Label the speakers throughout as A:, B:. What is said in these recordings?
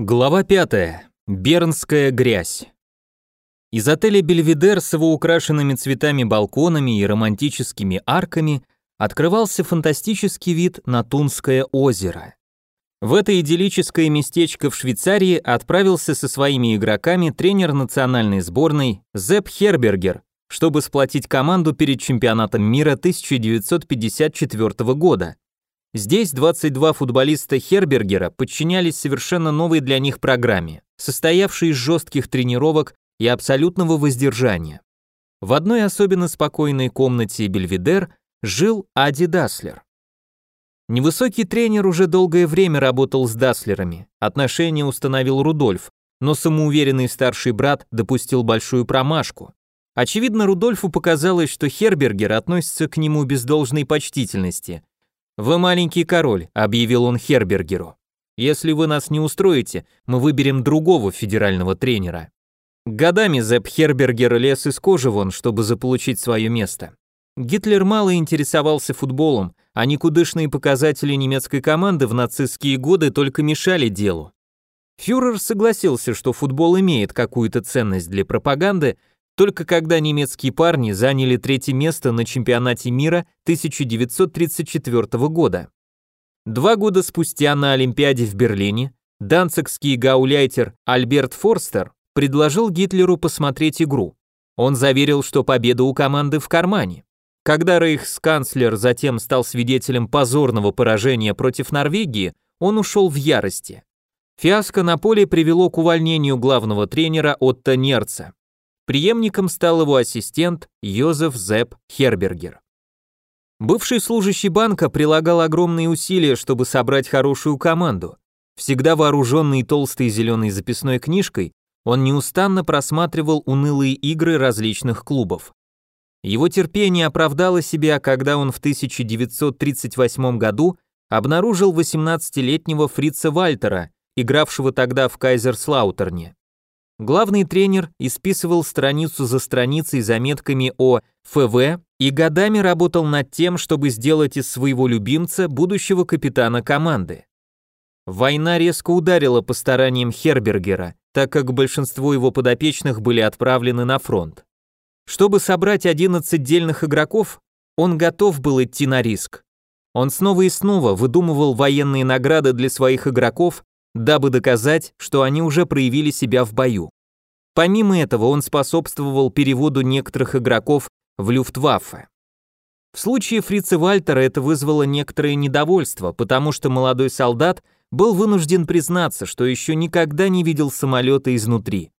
A: Глава 5. Бернская грязь. Из отеля Бельведер с его украшенными цветами балконами и романтическими арками открывался фантастический вид на Тунское озеро. В это идиллическое местечко в Швейцарии отправился со своими игроками тренер национальной сборной Зепп Хербергер, чтобы сплотить команду перед чемпионатом мира 1954 года. Здесь 22 футболиста Хербергера подчинялись совершенно новой для них программе, состоявшей из жестких тренировок и абсолютного воздержания. В одной особенно спокойной комнате Бельведер жил Ади Даслер. Невысокий тренер уже долгое время работал с Даслерами, отношения установил Рудольф, но самоуверенный старший брат допустил большую промашку. Очевидно, Рудольфу показалось, что Хербергер относится к нему без должной почтительности, «Вы маленький король», — объявил он Хербергеру. «Если вы нас не устроите, мы выберем другого федерального тренера». Годами Зепп Хербергер лез из кожи вон, чтобы заполучить свое место. Гитлер мало интересовался футболом, а никудышные показатели немецкой команды в нацистские годы только мешали делу. Фюрер согласился, что футбол имеет какую-то ценность для пропаганды, только когда немецкие парни заняли третье место на чемпионате мира 1934 года. Два года спустя на Олимпиаде в Берлине данцикский гауляйтер Альберт Форстер предложил Гитлеру посмотреть игру. Он заверил, что победа у команды в кармане. Когда рейхсканцлер затем стал свидетелем позорного поражения против Норвегии, он ушел в ярости. Фиаско на поле привело к увольнению главного тренера Отто Нерца. Приемником стал его ассистент Йозеф Зепп Хербергер. Бывший служащий банка прилагал огромные усилия, чтобы собрать хорошую команду. Всегда вооруженный толстой зеленой записной книжкой, он неустанно просматривал унылые игры различных клубов. Его терпение оправдало себя, когда он в 1938 году обнаружил 18-летнего Фрица Вальтера, игравшего тогда в Кайзерслаутерне. Главный тренер исписывал страницу за страницей заметками о ФВ и годами работал над тем, чтобы сделать из своего любимца будущего капитана команды. Война резко ударила по стараниям Хербергера, так как большинство его подопечных были отправлены на фронт. Чтобы собрать 11 дельных игроков, он готов был идти на риск. Он снова и снова выдумывал военные награды для своих игроков дабы доказать, что они уже проявили себя в бою. Помимо этого, он способствовал переводу некоторых игроков в Люфтваффе. В случае Фрица Вальтера это вызвало некоторое недовольство, потому что молодой солдат был вынужден признаться, что еще никогда не видел самолета изнутри.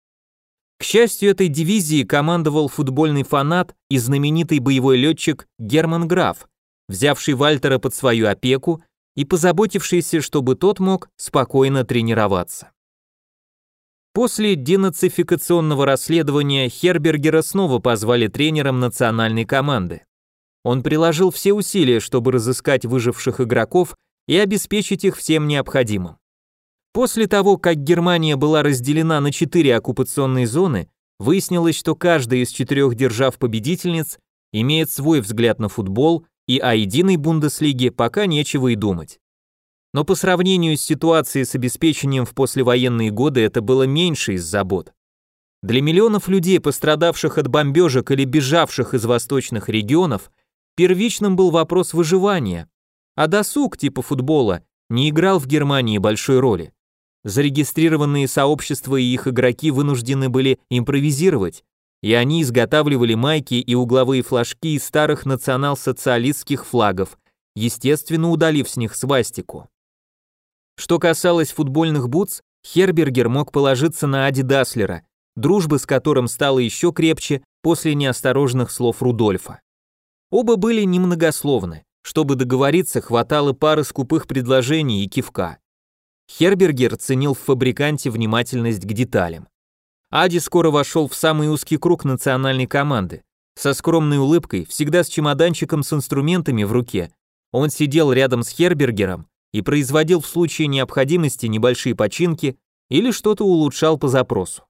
A: К счастью, этой дивизии командовал футбольный фанат и знаменитый боевой летчик Герман Граф, взявший Вальтера под свою опеку и позаботившийся, чтобы тот мог спокойно тренироваться. После денацификационного расследования Хербергера снова позвали тренером национальной команды. Он приложил все усилия, чтобы разыскать выживших игроков и обеспечить их всем необходимым. После того, как Германия была разделена на четыре оккупационные зоны, выяснилось, что каждая из четырех держав-победительниц имеет свой взгляд на футбол и о единой Бундеслиге пока нечего и думать. Но по сравнению с ситуацией с обеспечением в послевоенные годы это было меньше из забот. Для миллионов людей, пострадавших от бомбежек или бежавших из восточных регионов, первичным был вопрос выживания, а досуг типа футбола не играл в Германии большой роли. Зарегистрированные сообщества и их игроки вынуждены были импровизировать, и они изготавливали майки и угловые флажки из старых национал-социалистских флагов, естественно удалив с них свастику. Что касалось футбольных бутс, Хербергер мог положиться на Ади Даслера, дружба с которым стала еще крепче после неосторожных слов Рудольфа. Оба были немногословны, чтобы договориться, хватало пары скупых предложений и кивка. Хербергер ценил в фабриканте внимательность к деталям. Ади скоро вошел в самый узкий круг национальной команды. Со скромной улыбкой, всегда с чемоданчиком с инструментами в руке, он сидел рядом с Хербергером и производил в случае необходимости небольшие починки или что-то улучшал по запросу.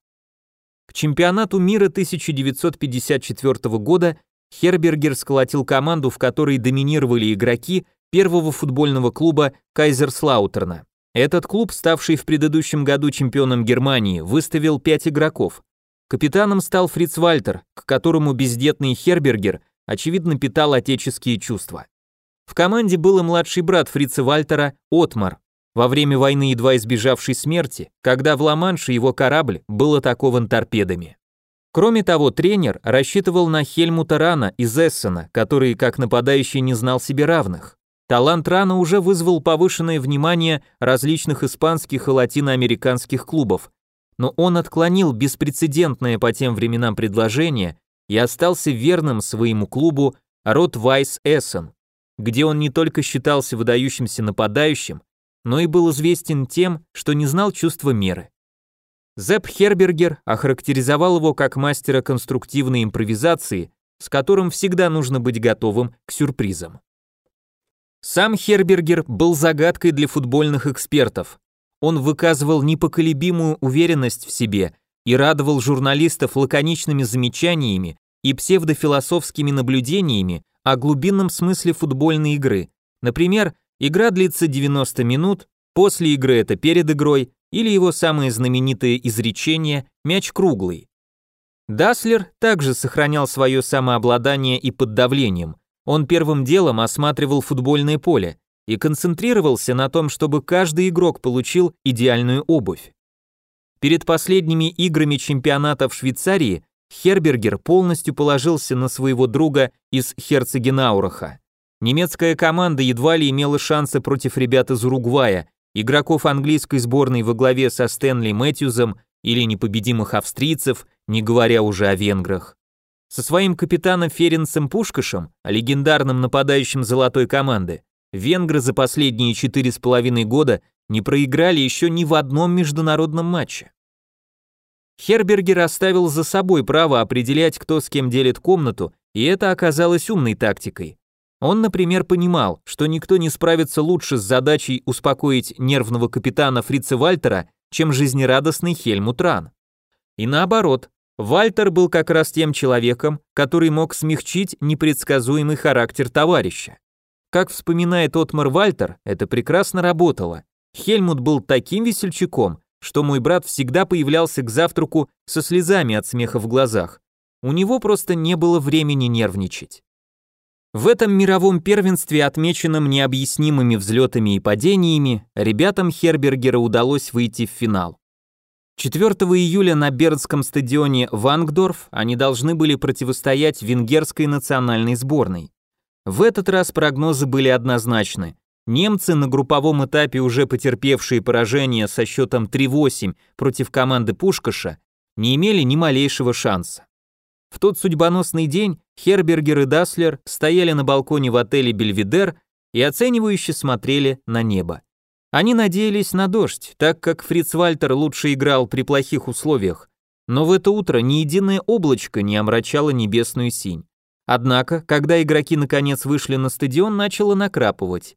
A: К чемпионату мира 1954 года Хербергер сколотил команду, в которой доминировали игроки первого футбольного клуба Кайзерслаутерна. Этот клуб, ставший в предыдущем году чемпионом Германии, выставил пять игроков. Капитаном стал Фриц Вальтер, к которому бездетный Хербергер, очевидно, питал отеческие чувства. В команде был и младший брат Фрица Вальтера, Отмар, во время войны едва избежавший смерти, когда в Ла-Манше его корабль был атакован торпедами. Кроме того, тренер рассчитывал на Хельмута Рана из Эссена, который как нападающий не знал себе равных. Талант Рана уже вызвал повышенное внимание различных испанских и латиноамериканских клубов, но он отклонил беспрецедентное по тем временам предложение и остался верным своему клубу Рот Вайс Эссен, где он не только считался выдающимся нападающим, но и был известен тем, что не знал чувства меры. Зепп Хербергер охарактеризовал его как мастера конструктивной импровизации, с которым всегда нужно быть готовым к сюрпризам. Сам Хербергер был загадкой для футбольных экспертов. Он выказывал непоколебимую уверенность в себе и радовал журналистов лаконичными замечаниями и псевдофилософскими наблюдениями о глубинном смысле футбольной игры. Например, игра длится 90 минут, после игры это перед игрой, или его самое знаменитое изречение «мяч круглый». Даслер также сохранял свое самообладание и под давлением. Он первым делом осматривал футбольное поле и концентрировался на том, чтобы каждый игрок получил идеальную обувь. Перед последними играми чемпионата в Швейцарии Хербергер полностью положился на своего друга из Херцегенаураха. Немецкая команда едва ли имела шансы против ребят из Уругвая, игроков английской сборной во главе со Стэнли Мэтьюзом или непобедимых австрийцев, не говоря уже о венграх. Со своим капитаном Ференцем Пушкашем, легендарным нападающим золотой команды, венгры за последние четыре с половиной года не проиграли еще ни в одном международном матче. Хербергер оставил за собой право определять, кто с кем делит комнату, и это оказалось умной тактикой. Он, например, понимал, что никто не справится лучше с задачей успокоить нервного капитана Фрица Вальтера, чем жизнерадостный Хельмут Ран. И наоборот, Вальтер был как раз тем человеком, который мог смягчить непредсказуемый характер товарища. Как вспоминает Отмар Вальтер, это прекрасно работало. Хельмут был таким весельчаком, что мой брат всегда появлялся к завтраку со слезами от смеха в глазах. У него просто не было времени нервничать. В этом мировом первенстве, отмеченном необъяснимыми взлетами и падениями, ребятам Хербергера удалось выйти в финал. 4 июля на Бернском стадионе Вангдорф они должны были противостоять венгерской национальной сборной. В этот раз прогнозы были однозначны. Немцы на групповом этапе, уже потерпевшие поражение со счетом 3-8 против команды Пушкаша, не имели ни малейшего шанса. В тот судьбоносный день Хербергер и Даслер стояли на балконе в отеле «Бельведер» и оценивающе смотрели на небо. Они надеялись на дождь, так как Фриц Вальтер лучше играл при плохих условиях, но в это утро ни единое облачко не омрачало небесную синь. Однако, когда игроки наконец вышли на стадион, начало накрапывать.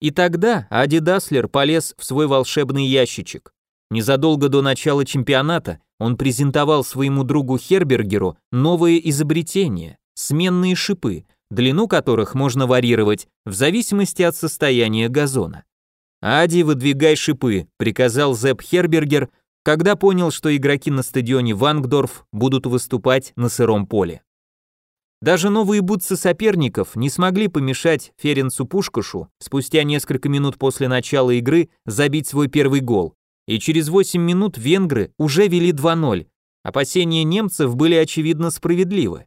A: И тогда Ади Даслер полез в свой волшебный ящичек. Незадолго до начала чемпионата он презентовал своему другу Хербергеру новое изобретение – сменные шипы, длину которых можно варьировать в зависимости от состояния газона. «Ади, выдвигай шипы», – приказал Зепп Хербергер, когда понял, что игроки на стадионе Вангдорф будут выступать на сыром поле. Даже новые бутсы соперников не смогли помешать Ференцу Пушкашу спустя несколько минут после начала игры забить свой первый гол и через 8 минут венгры уже вели 2-0. Опасения немцев были очевидно справедливы.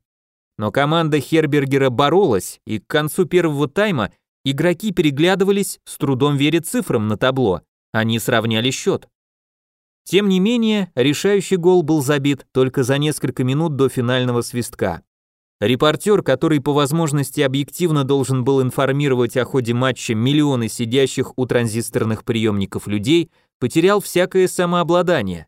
A: Но команда Хербергера боролась, и к концу первого тайма игроки переглядывались, с трудом веря цифрам на табло. Они сравняли счет. Тем не менее, решающий гол был забит только за несколько минут до финального свистка. Репортер, который по возможности объективно должен был информировать о ходе матча миллионы сидящих у транзисторных приемников людей, потерял всякое самообладание.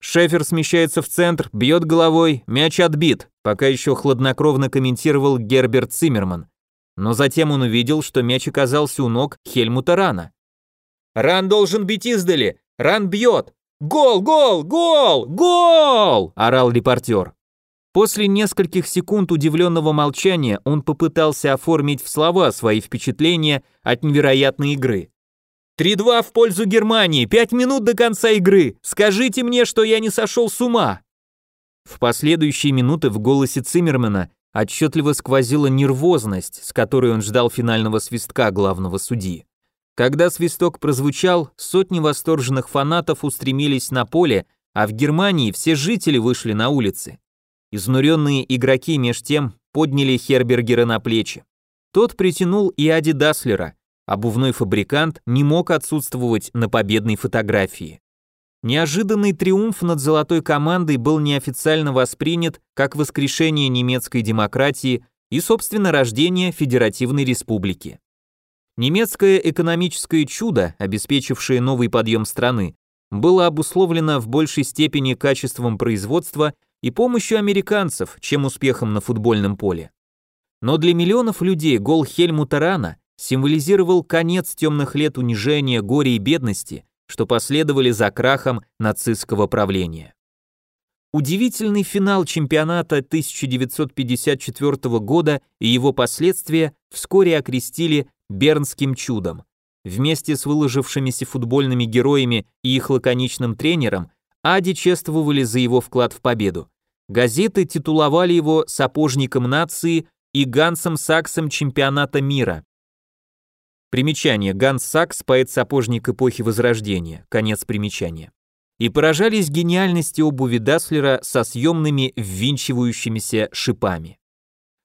A: Шефер смещается в центр, бьет головой, мяч отбит, пока еще хладнокровно комментировал Герберт Циммерман. Но затем он увидел, что мяч оказался у ног Хельмута Рана. «Ран должен бить издали! Ран бьет! Гол, гол, гол, гол!» – орал репортер. После нескольких секунд удивленного молчания он попытался оформить в слова свои впечатления от невероятной игры. 3-2 в пользу Германии, 5 минут до конца игры. Скажите мне, что я не сошел с ума. В последующие минуты в голосе Циммермана отчетливо сквозила нервозность, с которой он ждал финального свистка главного судьи. Когда свисток прозвучал, сотни восторженных фанатов устремились на поле, а в Германии все жители вышли на улицы. Изнуренные игроки меж тем подняли Хербергера на плечи. Тот притянул и Ади Даслера, обувной фабрикант не мог отсутствовать на победной фотографии. Неожиданный триумф над золотой командой был неофициально воспринят как воскрешение немецкой демократии и, собственно, рождение Федеративной Республики. Немецкое экономическое чудо, обеспечившее новый подъем страны, было обусловлено в большей степени качеством производства и помощью американцев, чем успехом на футбольном поле. Но для миллионов людей гол Хельмута Рана символизировал конец темных лет унижения, горя и бедности, что последовали за крахом нацистского правления. Удивительный финал чемпионата 1954 года и его последствия вскоре окрестили Бернским чудом. Вместе с выложившимися футбольными героями и их лаконичным тренером Ади чествовали за его вклад в победу. Газеты титуловали его сапожником нации и Гансом Саксом чемпионата мира. Примечание. Ганс Сакс, поэт-сапожник эпохи Возрождения. Конец примечания. И поражались гениальности обуви Даслера со съемными ввинчивающимися шипами.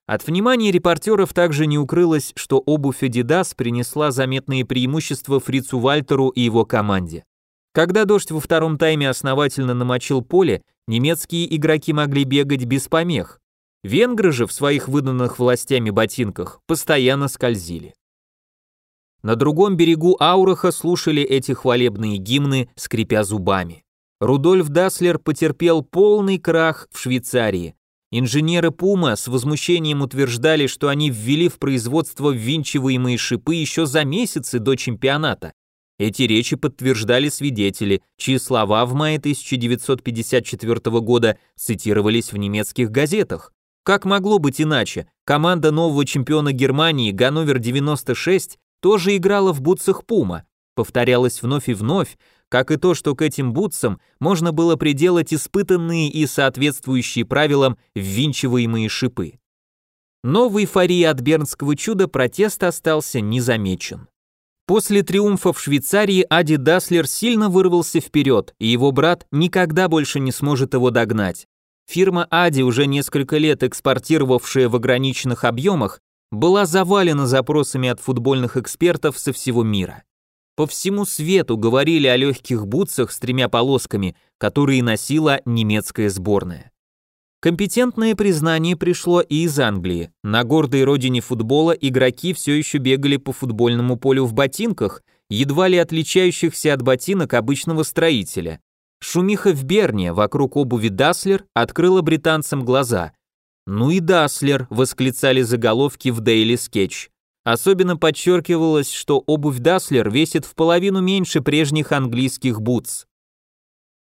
A: От внимания репортеров также не укрылось, что обувь Adidas принесла заметные преимущества Фрицу Вальтеру и его команде. Когда дождь во втором тайме основательно намочил поле, немецкие игроки могли бегать без помех. Венгры же в своих выданных властями ботинках постоянно скользили. На другом берегу Аураха слушали эти хвалебные гимны, скрипя зубами. Рудольф Даслер потерпел полный крах в Швейцарии. Инженеры Пума с возмущением утверждали, что они ввели в производство ввинчиваемые шипы еще за месяцы до чемпионата. Эти речи подтверждали свидетели, чьи слова в мае 1954 года цитировались в немецких газетах. Как могло быть иначе? Команда нового чемпиона Германии Ганновер 96 тоже играла в бутсах Пума, повторялось вновь и вновь, как и то, что к этим бутсам можно было приделать испытанные и соответствующие правилам ввинчиваемые шипы. Но в эйфории от бернского чуда протест остался незамечен. После триумфа в Швейцарии Ади Даслер сильно вырвался вперед, и его брат никогда больше не сможет его догнать. Фирма Ади, уже несколько лет экспортировавшая в ограниченных объемах, была завалена запросами от футбольных экспертов со всего мира. По всему свету говорили о легких бутсах с тремя полосками, которые носила немецкая сборная. Компетентное признание пришло и из Англии. На гордой родине футбола игроки все еще бегали по футбольному полю в ботинках, едва ли отличающихся от ботинок обычного строителя. Шумиха в Берне вокруг обуви Даслер открыла британцам глаза. «Ну и Даслер», — восклицали заголовки в Daily Sketch. Особенно подчеркивалось, что обувь Даслер весит вполовину меньше прежних английских бутс.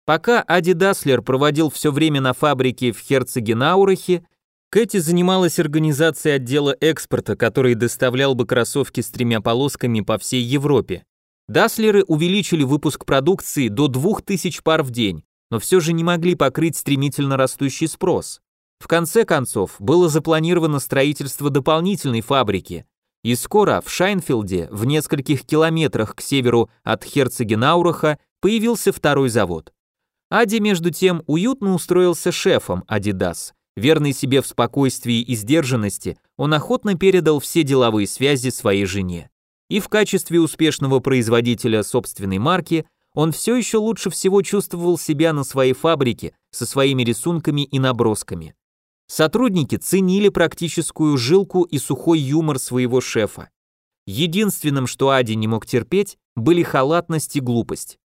A: Пока Ади Даслер проводил все время на фабрике в Херцогенаурахе, Кэти занималась организацией отдела экспорта, который доставлял бы кроссовки с тремя полосками по всей Европе. Даслеры увеличили выпуск продукции до 2000 пар в день, но все же не могли покрыть стремительно растущий спрос. В конце концов, было запланировано строительство дополнительной фабрики, и скоро в Шайнфилде, в нескольких километрах к северу от Херцегенаураха, появился второй завод. Ади, между тем, уютно устроился шефом Adidas. Верный себе в спокойствии и сдержанности, он охотно передал все деловые связи своей жене. И в качестве успешного производителя собственной марки он все еще лучше всего чувствовал себя на своей фабрике со своими рисунками и набросками. Сотрудники ценили практическую жилку и сухой юмор своего шефа. Единственным, что Ади не мог терпеть, были халатность и глупость.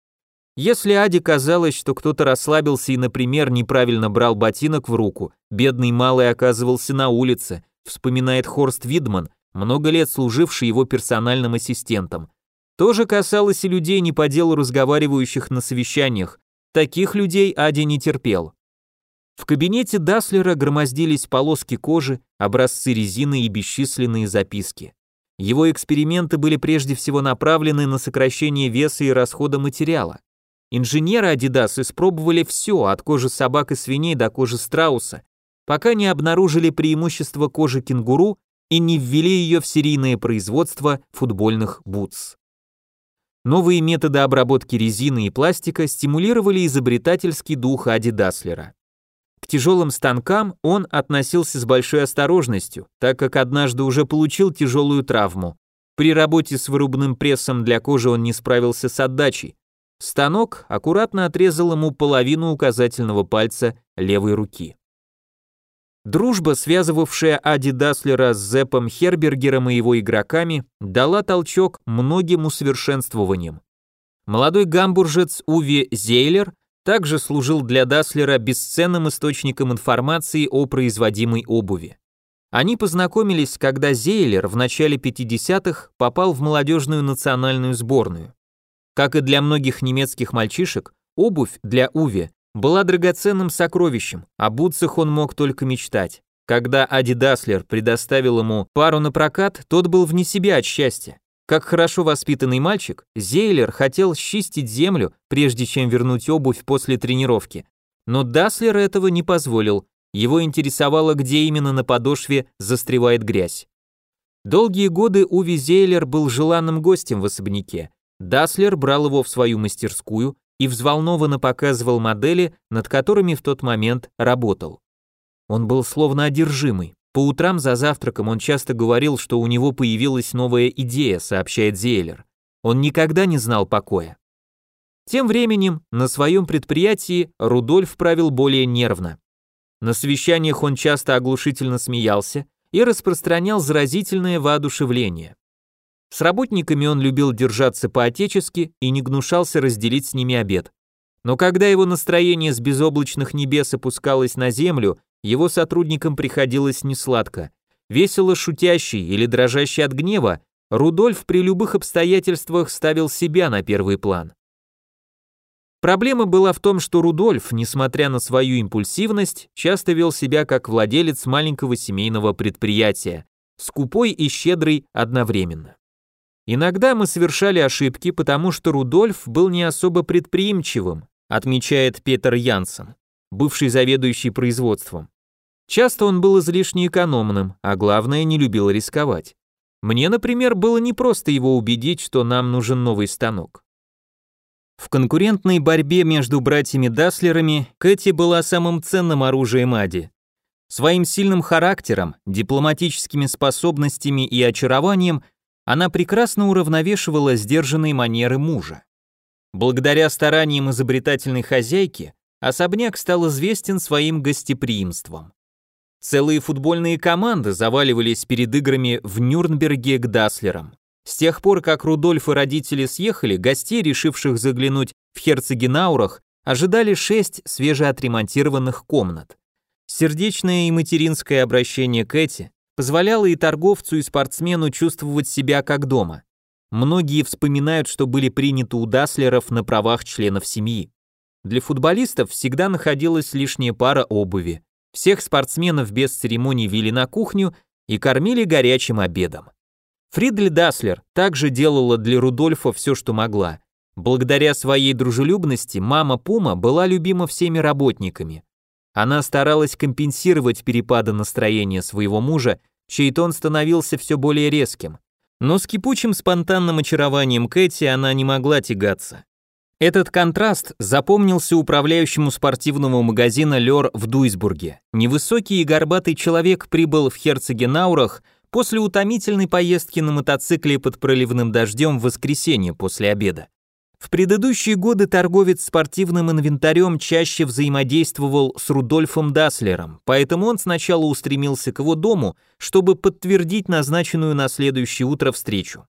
A: Если Аде казалось, что кто-то расслабился и, например, неправильно брал ботинок в руку, бедный малый оказывался на улице, вспоминает Хорст Видман, много лет служивший его персональным ассистентом. То же касалось и людей не по делу разговаривающих на совещаниях. Таких людей Ади не терпел. В кабинете Даслера громоздились полоски кожи, образцы резины и бесчисленные записки. Его эксперименты были прежде всего направлены на сокращение веса и расхода материала. Инженеры Adidas испробовали все, от кожи собак и свиней до кожи страуса, пока не обнаружили преимущество кожи кенгуру и не ввели ее в серийное производство футбольных бутс. Новые методы обработки резины и пластика стимулировали изобретательский дух Ади Даслера. К тяжелым станкам он относился с большой осторожностью, так как однажды уже получил тяжелую травму. При работе с вырубным прессом для кожи он не справился с отдачей. Станок аккуратно отрезал ему половину указательного пальца левой руки. Дружба, связывавшая Ади Даслера с Зепом Хербергером и его игроками, дала толчок многим усовершенствованиям. Молодой гамбуржец Уви Зейлер также служил для Даслера бесценным источником информации о производимой обуви. Они познакомились, когда Зейлер в начале 50-х попал в молодежную национальную сборную. Как и для многих немецких мальчишек, обувь для Уви была драгоценным сокровищем, о бутсах он мог только мечтать. Когда Ади Даслер предоставил ему пару на прокат, тот был вне себя от счастья. Как хорошо воспитанный мальчик, Зейлер хотел счистить землю, прежде чем вернуть обувь после тренировки. Но Даслер этого не позволил, его интересовало, где именно на подошве застревает грязь. Долгие годы Уве Зейлер был желанным гостем в особняке. Даслер брал его в свою мастерскую, и взволнованно показывал модели, над которыми в тот момент работал. Он был словно одержимый. По утрам за завтраком он часто говорил, что у него появилась новая идея, сообщает Зейлер. Он никогда не знал покоя. Тем временем на своем предприятии Рудольф правил более нервно. На совещаниях он часто оглушительно смеялся и распространял заразительное воодушевление. С работниками он любил держаться по-отечески и не гнушался разделить с ними обед. Но когда его настроение с безоблачных небес опускалось на землю, его сотрудникам приходилось несладко. Весело шутящий или дрожащий от гнева, Рудольф при любых обстоятельствах ставил себя на первый план. Проблема была в том, что Рудольф, несмотря на свою импульсивность, часто вел себя как владелец маленького семейного предприятия, скупой и щедрый одновременно. Иногда мы совершали ошибки, потому что Рудольф был не особо предприимчивым, отмечает Петер Янсен, бывший заведующий производством. Часто он был излишне экономным, а главное, не любил рисковать. Мне, например, было непросто его убедить, что нам нужен новый станок. В конкурентной борьбе между братьями Даслерами Кэти была самым ценным оружием Ади. Своим сильным характером, дипломатическими способностями и очарованием – она прекрасно уравновешивала сдержанные манеры мужа. Благодаря стараниям изобретательной хозяйки, особняк стал известен своим гостеприимством. Целые футбольные команды заваливались перед играми в Нюрнберге к Даслерам. С тех пор, как Рудольф и родители съехали, гостей, решивших заглянуть в Херцегенаурах, ожидали шесть свежеотремонтированных комнат. Сердечное и материнское обращение Кэти позволяло и торговцу, и спортсмену чувствовать себя как дома. Многие вспоминают, что были приняты у Даслеров на правах членов семьи. Для футболистов всегда находилась лишняя пара обуви. Всех спортсменов без церемоний вели на кухню и кормили горячим обедом. Фридель Даслер также делала для Рудольфа все, что могла. Благодаря своей дружелюбности мама Пума была любима всеми работниками. Она старалась компенсировать перепады настроения своего мужа, чей тон становился все более резким. Но с кипучим спонтанным очарованием Кэти она не могла тягаться. Этот контраст запомнился управляющему спортивного магазина Лёр в Дуйсбурге. Невысокий и горбатый человек прибыл в Херцегенаурах после утомительной поездки на мотоцикле под проливным дождем в воскресенье после обеда. В предыдущие годы торговец спортивным инвентарем чаще взаимодействовал с Рудольфом Даслером, поэтому он сначала устремился к его дому, чтобы подтвердить назначенную на следующее утро встречу.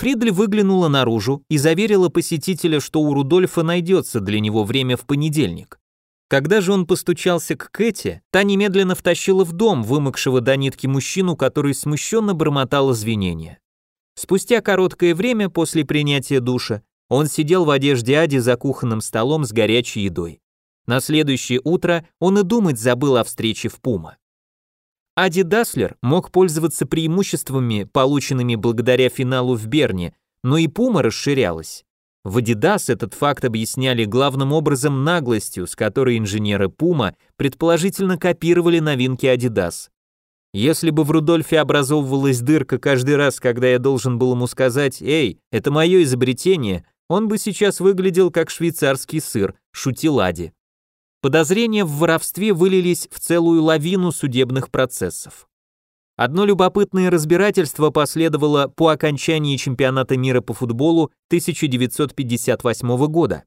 A: Фридль выглянула наружу и заверила посетителя, что у Рудольфа найдется для него время в понедельник. Когда же он постучался к Кэти, та немедленно втащила в дом вымокшего до нитки мужчину, который смущенно бормотал извинения. Спустя короткое время после принятия душа он сидел в одежде Ади за кухонным столом с горячей едой. На следующее утро он и думать забыл о встрече в Пума. Ади Даслер мог пользоваться преимуществами, полученными благодаря финалу в Берне, но и Пума расширялась. В Adidas этот факт объясняли главным образом наглостью, с которой инженеры Puma предположительно копировали новинки Adidas. Если бы в Рудольфе образовывалась дырка каждый раз, когда я должен был ему сказать «Эй, это мое изобретение», он бы сейчас выглядел как швейцарский сыр, шутил Ади. Подозрения в воровстве вылились в целую лавину судебных процессов. Одно любопытное разбирательство последовало по окончании чемпионата мира по футболу 1958 года.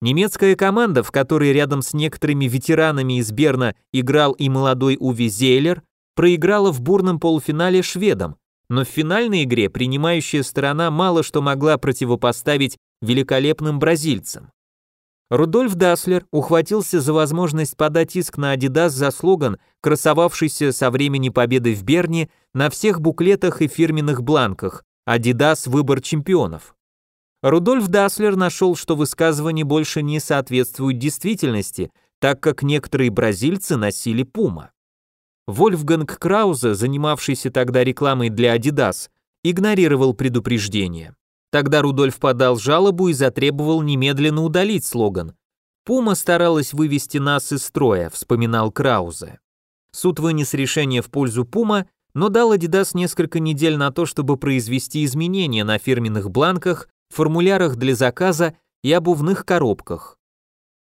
A: Немецкая команда, в которой рядом с некоторыми ветеранами из Берна играл и молодой Уви Зейлер, проиграла в бурном полуфинале шведам, но в финальной игре принимающая сторона мало что могла противопоставить великолепным бразильцам. Рудольф Даслер ухватился за возможность подать иск на Adidas за слоган, красовавшийся со времени победы в Берне на всех буклетах и фирменных бланках «Adidas – выбор чемпионов». Рудольф Даслер нашел, что высказывание больше не соответствует действительности, так как некоторые бразильцы носили Puma. Вольфганг Краузе, занимавшийся тогда рекламой для Adidas, игнорировал предупреждение. Тогда Рудольф подал жалобу и затребовал немедленно удалить слоган. «Пума старалась вывести нас из строя», — вспоминал Краузе. Суд вынес решение в пользу Пума, но дал Adidas несколько недель на то, чтобы произвести изменения на фирменных бланках, формулярах для заказа и обувных коробках.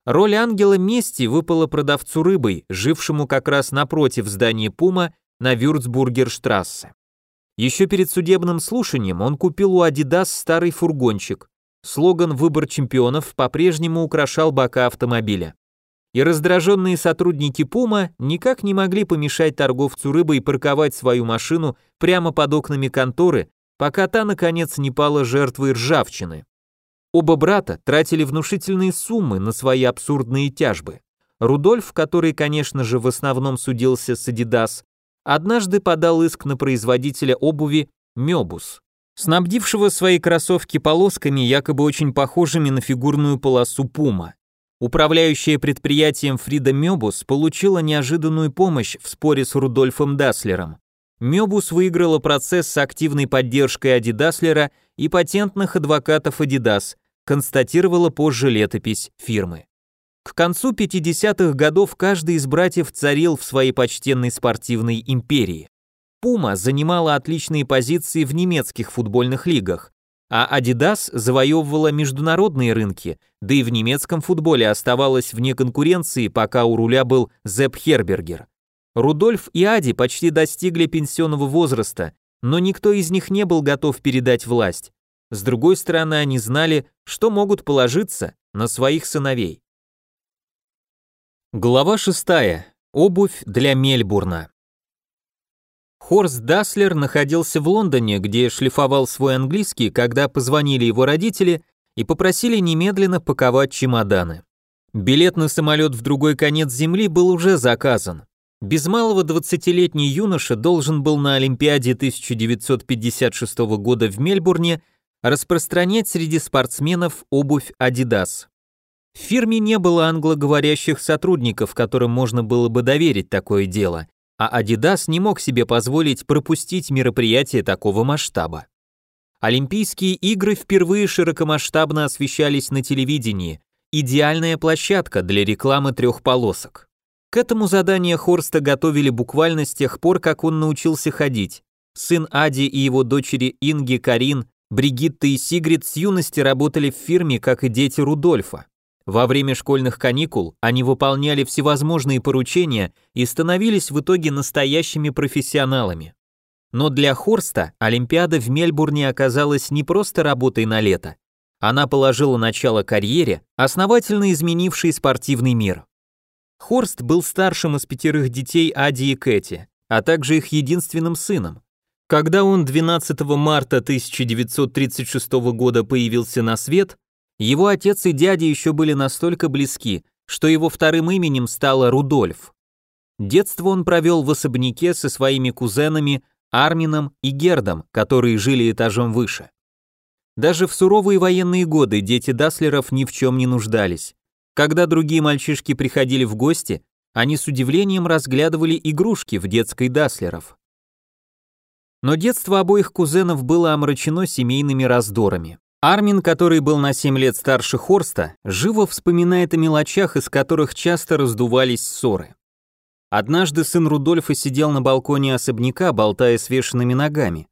A: Роль ангела мести выпала продавцу рыбой, жившему как раз напротив здания Пума на Вюрцбургерштрассе. Еще перед судебным слушанием он купил у Adidas старый фургончик. Слоган «Выбор чемпионов» по-прежнему украшал бока автомобиля. И раздраженные сотрудники Пума никак не могли помешать торговцу рыбой парковать свою машину прямо под окнами конторы, пока та, наконец, не пала жертвой ржавчины. Оба брата тратили внушительные суммы на свои абсурдные тяжбы. Рудольф, который, конечно же, в основном судился с Adidas, однажды подал иск на производителя обуви Мёбус, снабдившего свои кроссовки полосками, якобы очень похожими на фигурную полосу Пума. Управляющая предприятием Фрида Мёбус получила неожиданную помощь в споре с Рудольфом Даслером. Мёбус выиграла процесс с активной поддержкой Ади Даслера и патентных адвокатов Adidas, констатировала позже летопись фирмы. К концу 50-х годов каждый из братьев царил в своей почтенной спортивной империи. Пума занимала отличные позиции в немецких футбольных лигах, а Adidas завоевывала международные рынки, да и в немецком футболе оставалась вне конкуренции, пока у руля был Зепп Хербергер. Рудольф и Ади почти достигли пенсионного возраста, но никто из них не был готов передать власть. С другой стороны, они знали, что могут положиться на своих сыновей. Глава 6. Обувь для Мельбурна. Хорст Даслер находился в Лондоне, где шлифовал свой английский, когда позвонили его родители и попросили немедленно паковать чемоданы. Билет на самолет в другой конец земли был уже заказан. Без малого 20-летний юноша должен был на Олимпиаде 1956 года в Мельбурне распространять среди спортсменов обувь Adidas. В фирме не было англоговорящих сотрудников, которым можно было бы доверить такое дело, а Adidas не мог себе позволить пропустить мероприятие такого масштаба. Олимпийские игры впервые широкомасштабно освещались на телевидении, идеальная площадка для рекламы трех полосок. К этому заданию Хорста готовили буквально с тех пор, как он научился ходить. Сын Ади и его дочери Инги Карин, Бригитта и Сигрид с юности работали в фирме, как и дети Рудольфа. Во время школьных каникул они выполняли всевозможные поручения и становились в итоге настоящими профессионалами. Но для Хорста Олимпиада в Мельбурне оказалась не просто работой на лето. Она положила начало карьере, основательно изменившей спортивный мир. Хорст был старшим из пятерых детей Ади и Кэти, а также их единственным сыном. Когда он 12 марта 1936 года появился на свет, его отец и дядя еще были настолько близки, что его вторым именем стало Рудольф. Детство он провел в особняке со своими кузенами Армином и Гердом, которые жили этажом выше. Даже в суровые военные годы дети Даслеров ни в чем не нуждались. Когда другие мальчишки приходили в гости, они с удивлением разглядывали игрушки в детской Даслеров. Но детство обоих кузенов было омрачено семейными раздорами. Армин, который был на 7 лет старше Хорста, живо вспоминает о мелочах, из которых часто раздувались ссоры. Однажды сын Рудольфа сидел на балконе особняка, болтая свешенными ногами.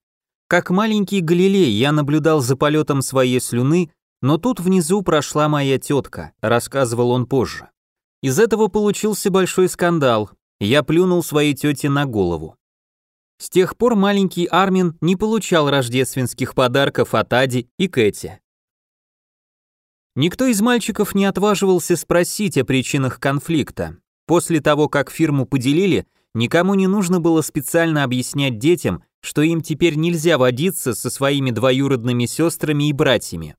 A: Как маленький Галилей я наблюдал за полетом своей слюны, но тут внизу прошла моя тетка, рассказывал он позже. Из этого получился большой скандал. Я плюнул своей тете на голову. С тех пор маленький Армин не получал рождественских подарков от Ади и Кэти. Никто из мальчиков не отваживался спросить о причинах конфликта. После того, как фирму поделили, никому не нужно было специально объяснять детям, что им теперь нельзя водиться со своими двоюродными сестрами и братьями.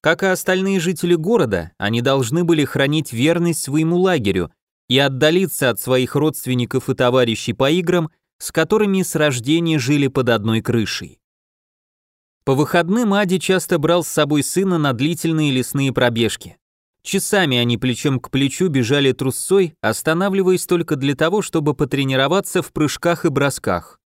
A: Как и остальные жители города, они должны были хранить верность своему лагерю и отдалиться от своих родственников и товарищей по играм с которыми с рождения жили под одной крышей. По выходным Ади часто брал с собой сына на длительные лесные пробежки. Часами они плечом к плечу бежали трусцой, останавливаясь только для того, чтобы потренироваться в прыжках и бросках.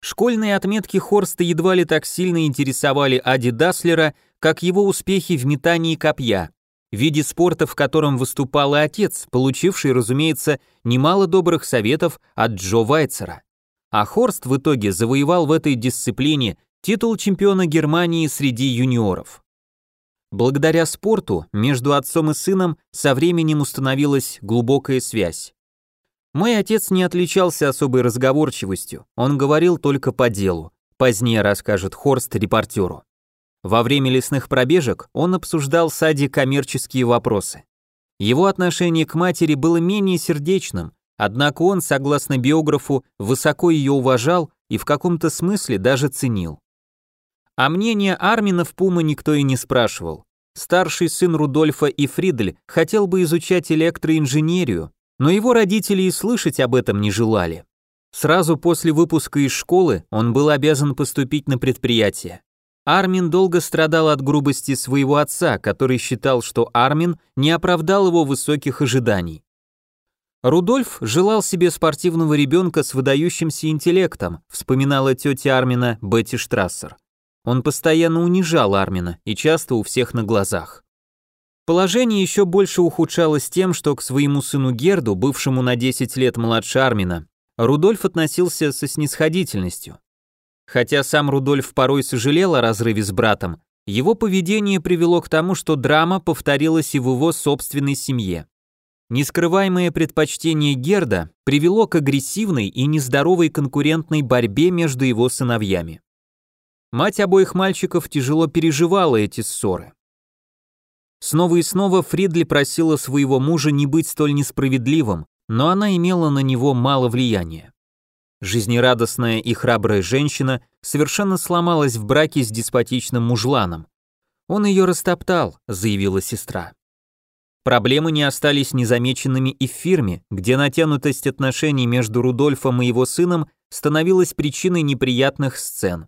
A: Школьные отметки Хорста едва ли так сильно интересовали Ади Даслера, как его успехи в метании копья, виде спорта, в котором выступал и отец, получивший, разумеется, немало добрых советов от Джо Вайцера а Хорст в итоге завоевал в этой дисциплине титул чемпиона Германии среди юниоров. Благодаря спорту между отцом и сыном со временем установилась глубокая связь. Мой отец не отличался особой разговорчивостью, он говорил только по делу, позднее расскажет Хорст репортеру. Во время лесных пробежек он обсуждал с Ади коммерческие вопросы. Его отношение к матери было менее сердечным, Однако он, согласно биографу, высоко ее уважал и в каком-то смысле даже ценил. А мнение Армина в Пума никто и не спрашивал. Старший сын Рудольфа и Фридель хотел бы изучать электроинженерию, но его родители и слышать об этом не желали. Сразу после выпуска из школы он был обязан поступить на предприятие. Армин долго страдал от грубости своего отца, который считал, что Армин не оправдал его высоких ожиданий. Рудольф желал себе спортивного ребенка с выдающимся интеллектом, вспоминала тетя Армина Бетти Штрассер. Он постоянно унижал Армина и часто у всех на глазах. Положение еще больше ухудшалось тем, что к своему сыну Герду, бывшему на 10 лет младше Армина, Рудольф относился со снисходительностью. Хотя сам Рудольф порой сожалел о разрыве с братом, его поведение привело к тому, что драма повторилась и в его собственной семье. Нескрываемое предпочтение Герда привело к агрессивной и нездоровой конкурентной борьбе между его сыновьями. Мать обоих мальчиков тяжело переживала эти ссоры. Снова и снова Фридли просила своего мужа не быть столь несправедливым, но она имела на него мало влияния. Жизнерадостная и храбрая женщина совершенно сломалась в браке с деспотичным мужланом. Он ее растоптал, заявила сестра. Проблемы не остались незамеченными и в фирме, где натянутость отношений между Рудольфом и его сыном становилась причиной неприятных сцен.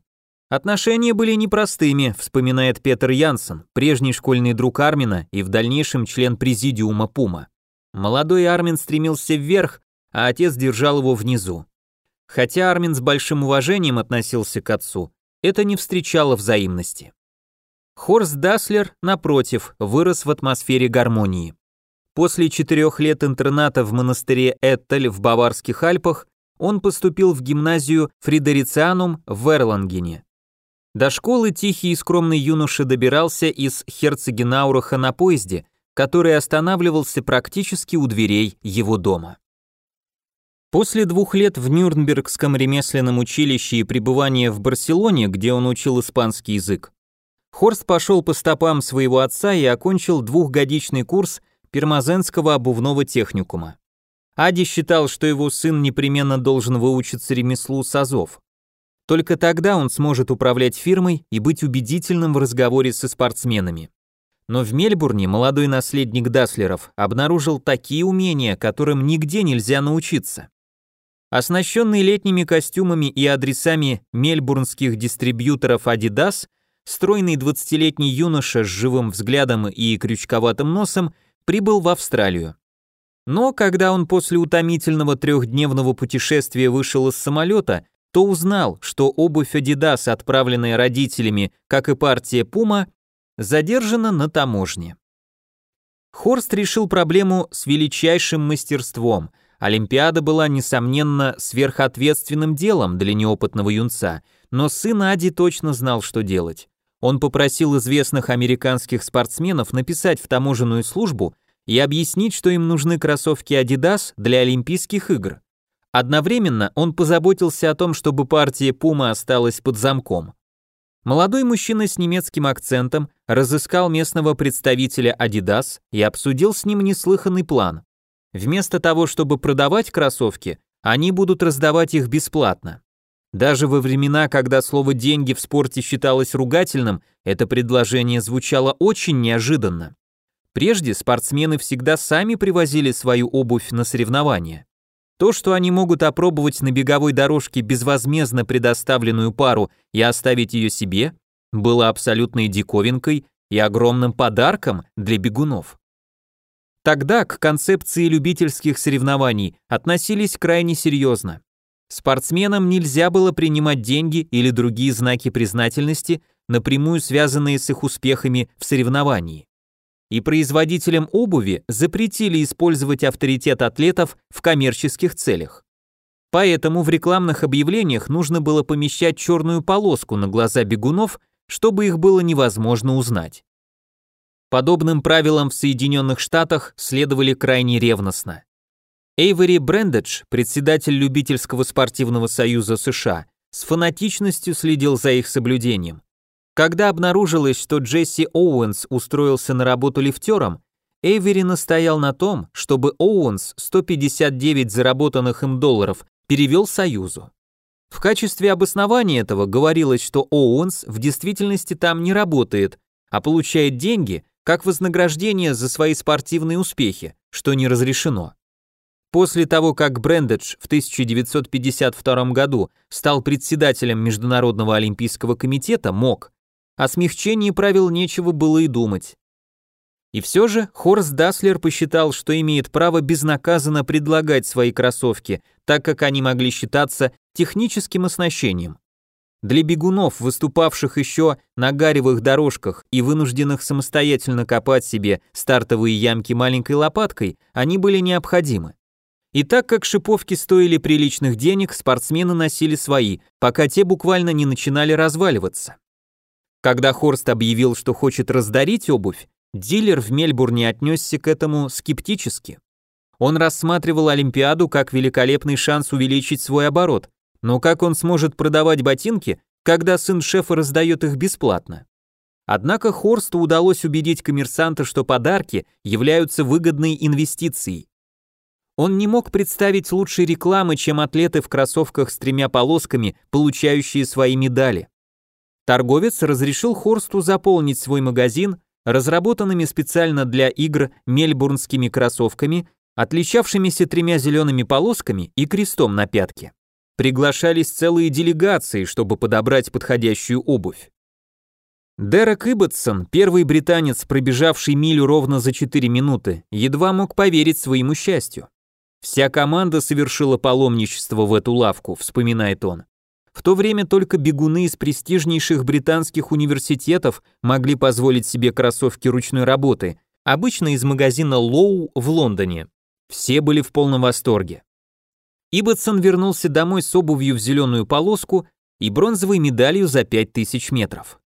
A: Отношения были непростыми, вспоминает Петер Янсен, прежний школьный друг Армина и в дальнейшем член президиума Пума. Молодой Армин стремился вверх, а отец держал его внизу. Хотя Армин с большим уважением относился к отцу, это не встречало взаимности. Хорст Даслер, напротив, вырос в атмосфере гармонии. После четырех лет интерната в монастыре Эттель в Баварских Альпах он поступил в гимназию Фридерицианум в Эрлангене. До школы тихий и скромный юноша добирался из Херцегенаураха на поезде, который останавливался практически у дверей его дома. После двух лет в Нюрнбергском ремесленном училище и пребывания в Барселоне, где он учил испанский язык, Хорст пошел по стопам своего отца и окончил двухгодичный курс Пермазенского обувного техникума. Ади считал, что его сын непременно должен выучиться ремеслу сазов. Только тогда он сможет управлять фирмой и быть убедительным в разговоре со спортсменами. Но в Мельбурне молодой наследник Даслеров обнаружил такие умения, которым нигде нельзя научиться. Оснащенный летними костюмами и адресами мельбурнских дистрибьюторов Adidas – стройный 20-летний юноша с живым взглядом и крючковатым носом прибыл в Австралию. Но когда он после утомительного трехдневного путешествия вышел из самолета, то узнал, что обувь Adidas, отправленная родителями, как и партия Puma, задержана на таможне. Хорст решил проблему с величайшим мастерством. Олимпиада была, несомненно, сверхответственным делом для неопытного юнца, но сын Ади точно знал, что делать. Он попросил известных американских спортсменов написать в таможенную службу и объяснить, что им нужны кроссовки Adidas для Олимпийских игр. Одновременно он позаботился о том, чтобы партия Puma осталась под замком. Молодой мужчина с немецким акцентом разыскал местного представителя Adidas и обсудил с ним неслыханный план. Вместо того, чтобы продавать кроссовки, они будут раздавать их бесплатно. Даже во времена, когда слово «деньги» в спорте считалось ругательным, это предложение звучало очень неожиданно. Прежде спортсмены всегда сами привозили свою обувь на соревнования. То, что они могут опробовать на беговой дорожке безвозмездно предоставленную пару и оставить ее себе, было абсолютной диковинкой и огромным подарком для бегунов. Тогда к концепции любительских соревнований относились крайне серьезно. Спортсменам нельзя было принимать деньги или другие знаки признательности, напрямую связанные с их успехами в соревновании и производителям обуви запретили использовать авторитет атлетов в коммерческих целях. Поэтому в рекламных объявлениях нужно было помещать черную полоску на глаза бегунов, чтобы их было невозможно узнать. Подобным правилам в Соединенных Штатах следовали крайне ревностно. Эйвери Брендедж, председатель любительского спортивного союза США, с фанатичностью следил за их соблюдением. Когда обнаружилось, что Джесси Оуэнс устроился на работу лифтером, Эйвери настоял на том, чтобы Оуэнс 159 заработанных им долларов перевел Союзу. В качестве обоснования этого говорилось, что Оуэнс в действительности там не работает, а получает деньги как вознаграждение за свои спортивные успехи, что не разрешено. После того, как Брендедж в 1952 году стал председателем Международного олимпийского комитета МОК, о смягчении правил нечего было и думать. И все же Хорст Даслер посчитал, что имеет право безнаказанно предлагать свои кроссовки, так как они могли считаться техническим оснащением. Для бегунов, выступавших еще на гаревых дорожках и вынужденных самостоятельно копать себе стартовые ямки маленькой лопаткой, они были необходимы. И так как шиповки стоили приличных денег, спортсмены носили свои, пока те буквально не начинали разваливаться. Когда Хорст объявил, что хочет раздарить обувь, дилер в Мельбурне отнесся к этому скептически. Он рассматривал Олимпиаду как великолепный шанс увеличить свой оборот, но как он сможет продавать ботинки, когда сын шефа раздает их бесплатно? Однако Хорсту удалось убедить коммерсанта, что подарки являются выгодной инвестицией. Он не мог представить лучшей рекламы, чем атлеты в кроссовках с тремя полосками, получающие свои медали. Торговец разрешил Хорсту заполнить свой магазин разработанными специально для игр мельбурнскими кроссовками, отличавшимися тремя зелеными полосками и крестом на пятке. Приглашались целые делегации, чтобы подобрать подходящую обувь. Дерек Ибботсон, первый британец, пробежавший милю ровно за 4 минуты, едва мог поверить своему счастью. Вся команда совершила паломничество в эту лавку, вспоминает он. В то время только бегуны из престижнейших британских университетов могли позволить себе кроссовки ручной работы, обычно из магазина Лоу в Лондоне. Все были в полном восторге. Ибботсон вернулся домой с обувью в зеленую полоску и бронзовой медалью за 5000 метров.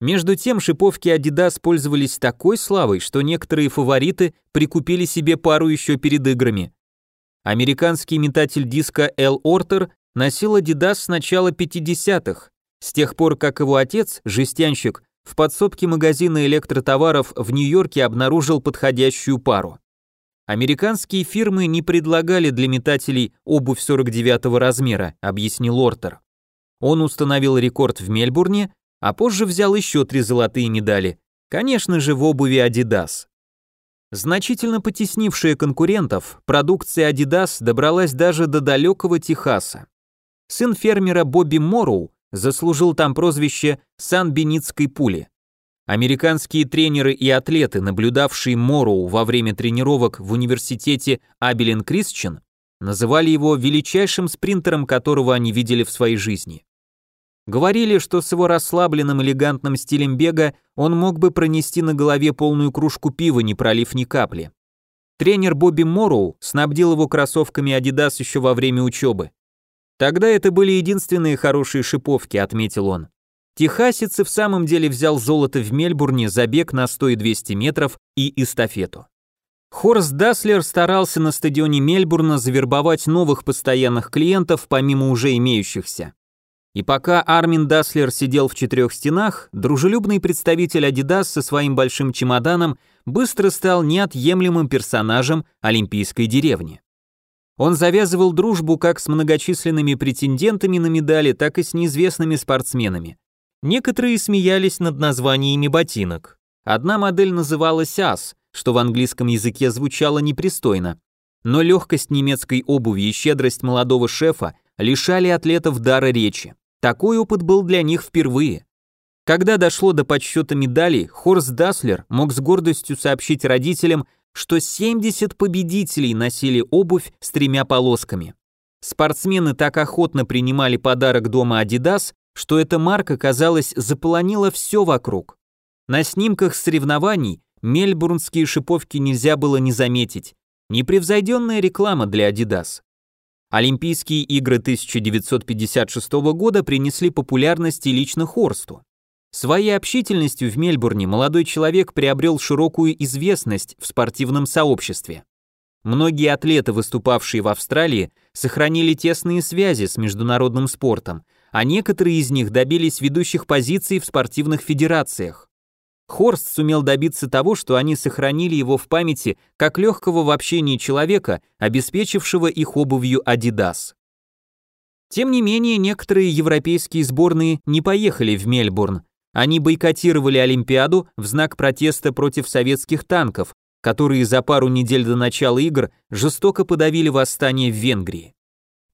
A: Между тем шиповки Adidas пользовались такой славой, что некоторые фавориты прикупили себе пару еще перед играми. Американский метатель диска Эл Ортер носил Adidas с начала 50-х, с тех пор, как его отец, жестянщик, в подсобке магазина электротоваров в Нью-Йорке обнаружил подходящую пару. Американские фирмы не предлагали для метателей обувь 49 размера, объяснил Ортер. Он установил рекорд в Мельбурне, а позже взял еще три золотые медали, конечно же, в обуви Adidas. Значительно потеснившая конкурентов, продукция Adidas добралась даже до далекого Техаса. Сын фермера Бобби Морроу заслужил там прозвище «Сан-Беницкой пули». Американские тренеры и атлеты, наблюдавшие Мороу во время тренировок в университете Абелин Крисчен, называли его величайшим спринтером, которого они видели в своей жизни. Говорили, что с его расслабленным элегантным стилем бега он мог бы пронести на голове полную кружку пива, не пролив ни капли. Тренер Бобби Морроу снабдил его кроссовками Adidas еще во время учебы. Тогда это были единственные хорошие шиповки, отметил он. Техасец в самом деле взял золото в Мельбурне за бег на 100 и 200 метров и эстафету. Хорст Даслер старался на стадионе Мельбурна завербовать новых постоянных клиентов помимо уже имеющихся. И пока Армин Даслер сидел в четырех стенах, дружелюбный представитель Adidas со своим большим чемоданом быстро стал неотъемлемым персонажем Олимпийской деревни. Он завязывал дружбу как с многочисленными претендентами на медали, так и с неизвестными спортсменами. Некоторые смеялись над названиями ботинок. Одна модель называлась АС, что в английском языке звучало непристойно. Но легкость немецкой обуви и щедрость молодого шефа лишали атлетов дара речи. Такой опыт был для них впервые. Когда дошло до подсчета медалей, Хорст Даслер мог с гордостью сообщить родителям, что 70 победителей носили обувь с тремя полосками. Спортсмены так охотно принимали подарок дома Adidas, что эта марка, казалось, заполонила все вокруг. На снимках соревнований мельбурнские шиповки нельзя было не заметить. Непревзойденная реклама для Adidas. Олимпийские игры 1956 года принесли популярность и лично Хорсту. Своей общительностью в Мельбурне молодой человек приобрел широкую известность в спортивном сообществе. Многие атлеты, выступавшие в Австралии, сохранили тесные связи с международным спортом, а некоторые из них добились ведущих позиций в спортивных федерациях. Хорст сумел добиться того, что они сохранили его в памяти как легкого в общении человека, обеспечившего их обувью Adidas. Тем не менее, некоторые европейские сборные не поехали в Мельбурн. Они бойкотировали Олимпиаду в знак протеста против советских танков, которые за пару недель до начала игр жестоко подавили восстание в Венгрии.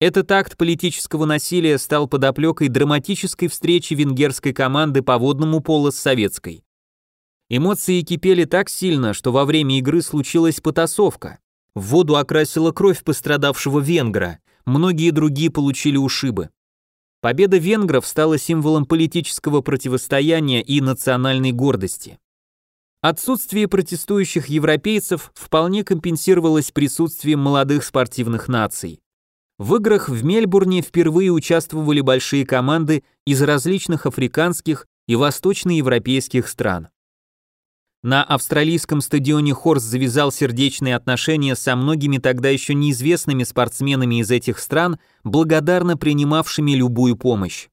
A: Этот акт политического насилия стал подоплекой драматической встречи венгерской команды по водному полу с советской. Эмоции кипели так сильно, что во время игры случилась потасовка. В воду окрасила кровь пострадавшего венгра, многие другие получили ушибы. Победа венгров стала символом политического противостояния и национальной гордости. Отсутствие протестующих европейцев вполне компенсировалось присутствием молодых спортивных наций. В играх в Мельбурне впервые участвовали большие команды из различных африканских и восточноевропейских стран. На австралийском стадионе Хорс завязал сердечные отношения со многими тогда еще неизвестными спортсменами из этих стран, благодарно принимавшими любую помощь.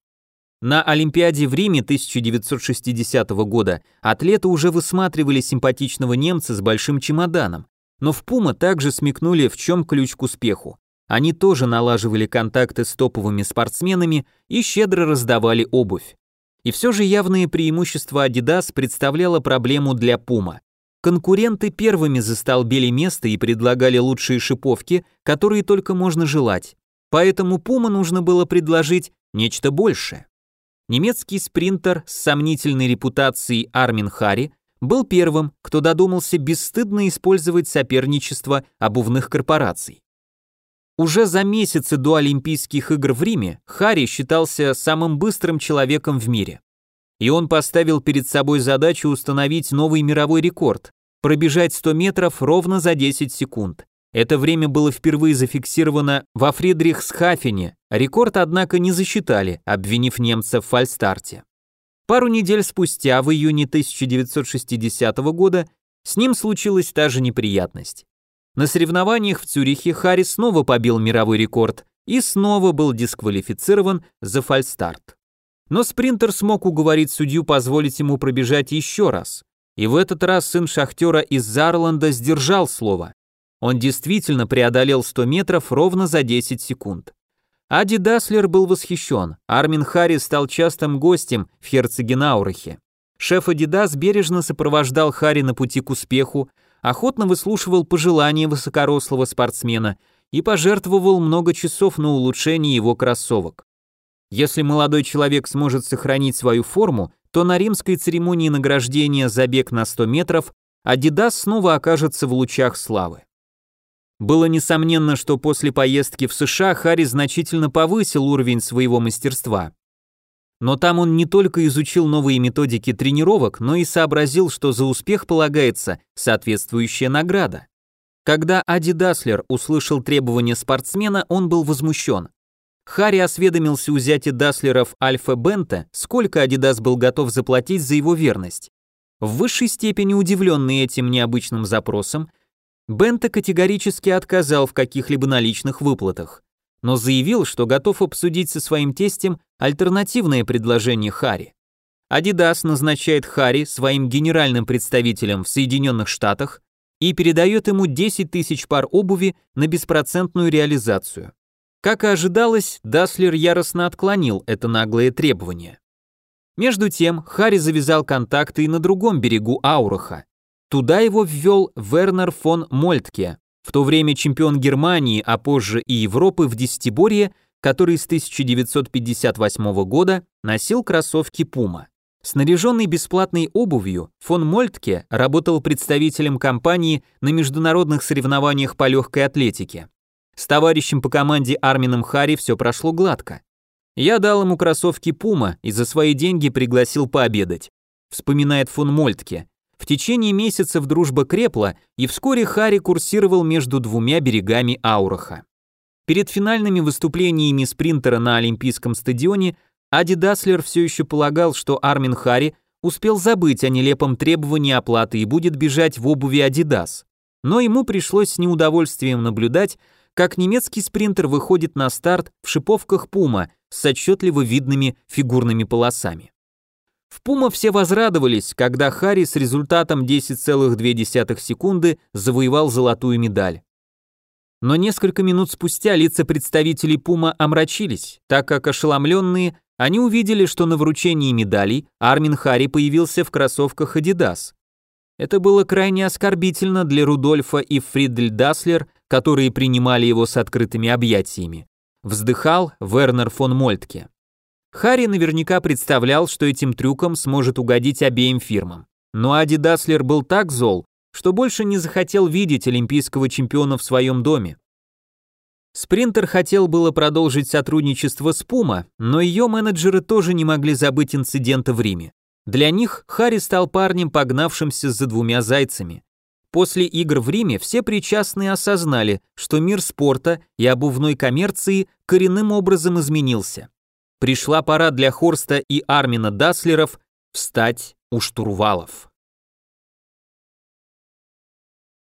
A: На Олимпиаде в Риме 1960 года атлеты уже высматривали симпатичного немца с большим чемоданом, но в Пума также смекнули, в чем ключ к успеху. Они тоже налаживали контакты с топовыми спортсменами и щедро раздавали обувь. И все же явное преимущество Adidas представляло проблему для Puma. Конкуренты первыми застолбили место и предлагали лучшие шиповки, которые только можно желать. Поэтому Puma нужно было предложить нечто большее. Немецкий спринтер с сомнительной репутацией Армин Хари был первым, кто додумался бесстыдно использовать соперничество обувных корпораций. Уже за месяцы до Олимпийских игр в Риме Харри считался самым быстрым человеком в мире. И он поставил перед собой задачу установить новый мировой рекорд – пробежать 100 метров ровно за 10 секунд. Это время было впервые зафиксировано во Фридрихсхафене, рекорд, однако, не засчитали, обвинив немца в фальстарте. Пару недель спустя, в июне 1960 года, с ним случилась та же неприятность. На соревнованиях в Цюрихе Харри снова побил мировой рекорд и снова был дисквалифицирован за фальстарт. Но спринтер смог уговорить судью позволить ему пробежать еще раз. И в этот раз сын шахтера из Зарланда сдержал слово. Он действительно преодолел 100 метров ровно за 10 секунд. Ади Даслер был восхищен. Армин Харри стал частым гостем в Херцегенаурахе. Шеф Адидас бережно сопровождал Харри на пути к успеху, охотно выслушивал пожелания высокорослого спортсмена и пожертвовал много часов на улучшение его кроссовок. Если молодой человек сможет сохранить свою форму, то на римской церемонии награждения за бег на 100 метров Adidas снова окажется в лучах славы. Было несомненно, что после поездки в США Харри значительно повысил уровень своего мастерства. Но там он не только изучил новые методики тренировок, но и сообразил, что за успех полагается соответствующая награда. Когда Ади Даслер услышал требования спортсмена, он был возмущен. Харри осведомился у зяти Даслеров Альфа Бента, сколько Адидас был готов заплатить за его верность. В высшей степени удивленный этим необычным запросом, Бента категорически отказал в каких-либо наличных выплатах, но заявил, что готов обсудить со своим тестем альтернативное предложение Харри. Adidas назначает Харри своим генеральным представителем в Соединенных Штатах и передает ему 10 тысяч пар обуви на беспроцентную реализацию. Как и ожидалось, Даслер яростно отклонил это наглое требование. Между тем, Харри завязал контакты и на другом берегу Аураха. Туда его ввел Вернер фон Мольтке, в то время чемпион Германии, а позже и Европы в десятиборье, который с 1958 года носил кроссовки Puma. Снаряженный бесплатной обувью, фон Мольтке работал представителем компании на международных соревнованиях по легкой атлетике. С товарищем по команде Армином Хари все прошло гладко. Я дал ему кроссовки Puma и за свои деньги пригласил пообедать. Вспоминает фон Мольтке. В течение месяцев дружба крепла, и вскоре Хари курсировал между двумя берегами Аураха. Перед финальными выступлениями спринтера на Олимпийском стадионе Ади Даслер все еще полагал, что Армин Хари успел забыть о нелепом требовании оплаты и будет бежать в обуви Adidas. Но ему пришлось с неудовольствием наблюдать, как немецкий спринтер выходит на старт в шиповках Пума с отчетливо видными фигурными полосами. В Пума все возрадовались, когда Харри с результатом 10,2 секунды завоевал золотую медаль. Но несколько минут спустя лица представителей Пума омрачились, так как ошеломленные, они увидели, что на вручении медалей Армин Харри появился в кроссовках Adidas. Это было крайне оскорбительно для Рудольфа и Фридель Даслер, которые принимали его с открытыми объятиями. Вздыхал Вернер фон Мольтке. Харри наверняка представлял, что этим трюком сможет угодить обеим фирмам. Но Ади Даслер был так зол, что больше не захотел видеть олимпийского чемпиона в своем доме. Спринтер хотел было продолжить сотрудничество с Puma, но ее менеджеры тоже не могли забыть инцидента в Риме. Для них Харри стал парнем, погнавшимся за двумя зайцами. После игр в Риме все причастные осознали, что мир спорта и обувной коммерции коренным образом изменился. Пришла пора для Хорста и Армина Даслеров встать у штурвалов.